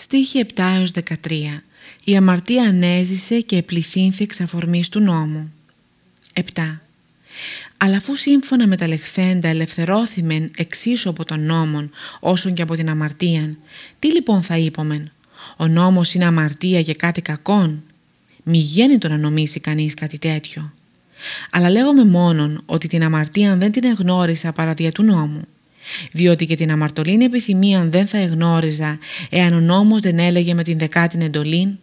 Στίχη 7 13 Η αμαρτία ανέζησε και επληθύνθη εξ αφορμής του νόμου. 7. Αλλά αφού σύμφωνα με τα λεχθέντα ελευθερώθημεν εξίσου από τον νόμον όσον και από την αμαρτίαν, τι λοιπόν θα είπομεν, ο νόμος είναι αμαρτία και κάτι κακόν, μη γέννητο να νομίσει κανείς κάτι τέτοιο. Αλλά λέγομαι μόνον ότι την αμαρτία δεν την εγνώρισα παρά δια του νόμου διότι και την αμαρτωλήν επιθυμία δεν θα εγνώριζα εάν ο νόμος δεν έλεγε με την δεκάτη εντολήν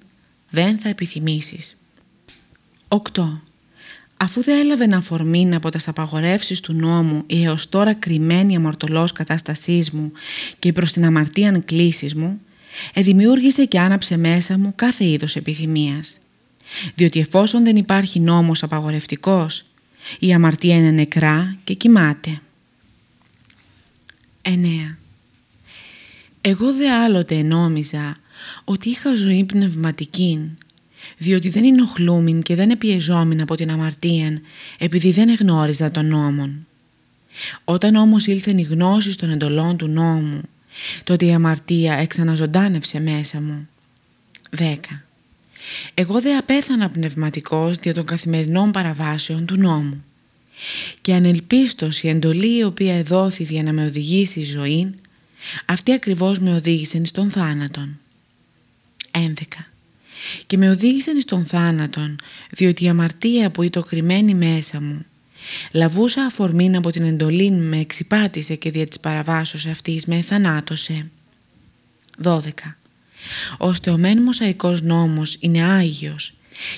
δεν θα επιθυμήσεις. 8. Αφού δεν έλαβε να αφορμήν από τας απαγορεύσεις του νόμου η έως τώρα κρυμμένη αμαρτωλός κατάστασής μου και προς την αμαρτίαν κλήσης μου, εδημιούργησε και άναψε μέσα μου κάθε είδος επιθυμίας. Διότι εφόσον δεν υπάρχει νόμος απαγορευτικός, η αμαρτία είναι νεκρά και κοιμάται. 9. Εγώ δε άλλοτε νόμιζα ότι είχα ζωή πνευματική, διότι δεν ενοχλούμην και δεν επιεζόμην από την αμαρτία, επειδή δεν εγνώριζα τον νόμον. Όταν όμως ήλθεν η γνώση των εντολών του νόμου, τότε η αμαρτία εξαναζωντάνευσε μέσα μου. 10. Εγώ δε απέθανα πνευματικός δια των καθημερινών παραβάσεων του νόμου και ανελπίστως η εντολή η οποία εδόθη για να με οδηγήσει η ζωή, αυτή ακριβώς με οδήγησε στον θάνατον. 11. Και με οδήγησαν στον θάνατον, διότι η αμαρτία που ήταν κρυμμένη μέσα μου, λαβούσα αφορμήν από την εντολή με εξυπάτησε και δια της παραβάσεως αυτής με θανάτωσε. 12. Ώστε ο μεν μοσαϊκός νόμος είναι Άγιος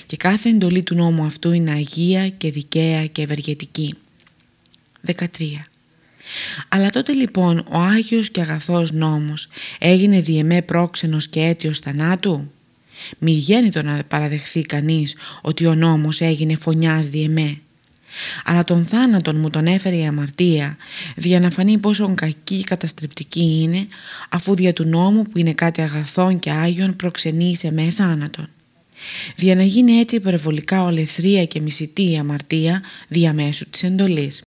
και κάθε εντολή του νόμου αυτού είναι αγία και δικαία και ευεργετική. 13. Αλλά τότε λοιπόν ο Άγιος και αγαθός νόμος έγινε διεμέ πρόξενος και αίτιος θανάτου; Μη γέννητο να παραδεχθεί κανείς ότι ο νόμος έγινε φωνιάς διεμέ. Αλλά τον θάνατον μου τον έφερε η αμαρτία για να φανεί πόσο κακή καταστρεπτική είναι αφού δια του νόμου που είναι κάτι αγαθόν και άγιον προξενεί σε με θάνατον για να γίνει έτσι υπερβολικά ολεθρία και μισητή η αμαρτία διαμέσου της εντολής.